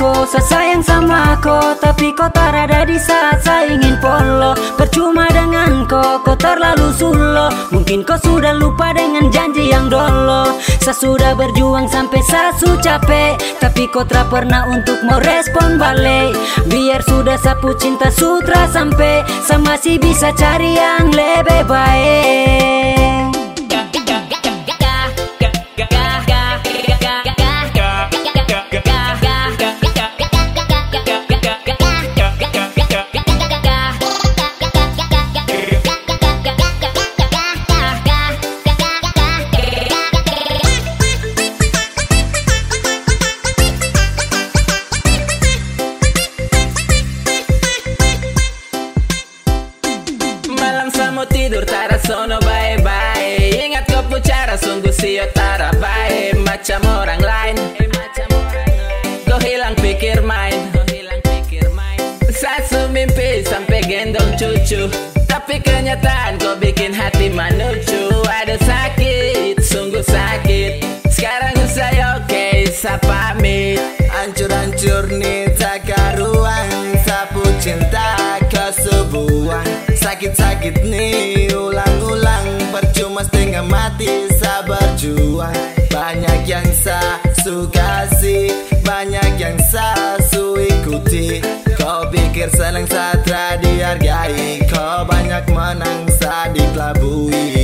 Saya sayang sama kau Tapi kau tak ada di saat saya ingin polo. Percuma dengan kau Kau terlalu sulo. Mungkin kau sudah lupa dengan janji yang dolo. Saya sudah berjuang sampai saya su capek Tapi kau tak pernah untuk mau respon balik. Biar sudah sapu cinta sutra sampai Saya masih bisa cari yang lebih baik tara sono bye-bye Ingat kau pucara sungguh sio tara bye. Macam orang lain. Kau hilang pikir main. Sasu mimpi sampai gendong cucu. Tapi kenyataan kau bikin hati manucu. Ada sakit, sungguh sakit. Sekarang saya oke, okay, saya pamit. Ancur-ancur nih tak karuan. Sapu cinta ke sebuah. Sakit-sakit nih Kau pikir senang satra dihargai Kau banyak menang sa dikelabui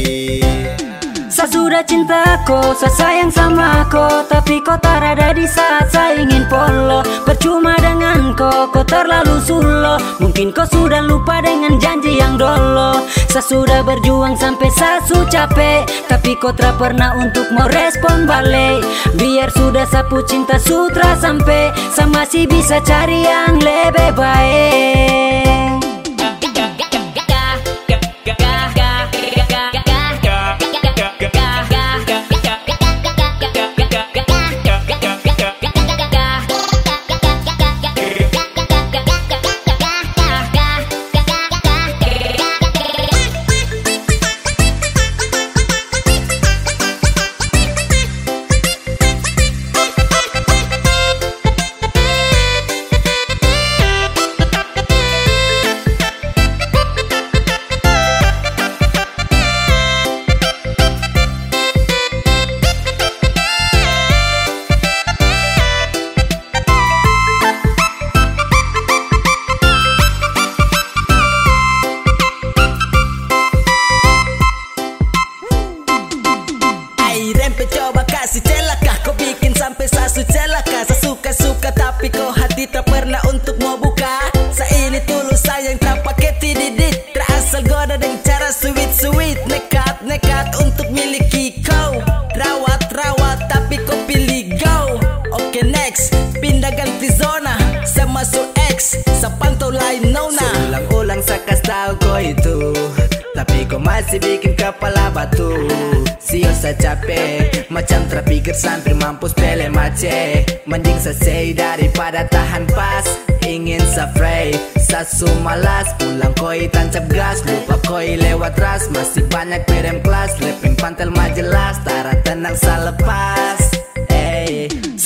saya sudah cinta kau, saya sayang sama kau Tapi kau tak ada di saat saya ingin polo. Percuma dengan kau, kau terlalu sulo. Mungkin kau sudah lupa dengan janji yang dolo. Saya sudah berjuang sampai saya su capek. Tapi kau tak pernah untuk mau respon balik. Biar sudah sapu cinta sutra sampai Saya masih bisa cari yang lebih baik sasu celaka Saya suka-suka tapi kau hati tak pernah untuk mau buka. Saya ini tulus sayang tak pakai tididit. Terasal goda dengan cara sweet-sweet. Nekat-nekat untuk miliki kau. Rawat-rawat tapi kau pilih go Oke okay, next, pindah ganti zona. Saya masuk X, sa pantau lain nona Ulang-ulang sa tahu kau itu Tapi kau masih bikin kepala batu. Sio sa capek. Macam terpikir sampai mampus pele mace. Mending sa say daripada tahan pas. Ingin sa fray Sasu malas. Pulang koi tancap gas Lupa koi lewat ras. Masih banyak perem kelas Leping pantel majelas. Tara tenang sa lepas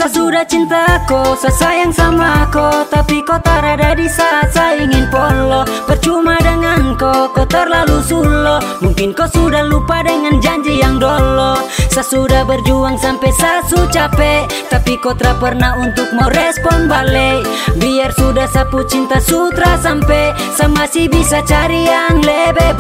hey. Saya sudah cinta kau, saya sayang sama kau Tapi kau tak ada di saat saya ingin polo. Percuma dengan kau, kau terlalu sulo. Mungkin kau sudah lupa dengan janji yang dolo. Saya sudah berjuang sampai saya su capek Tapi kau tak pernah untuk mau respon balik. Biar sudah sapu cinta sutra sampai Saya masih bisa cari yang lebih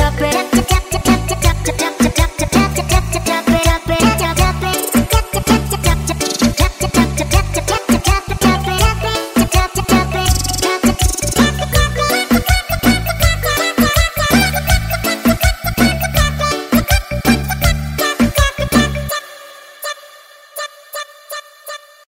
up and